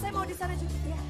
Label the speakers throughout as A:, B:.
A: Ya, saya mau di sana juga. Ya.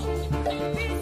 A: Oh.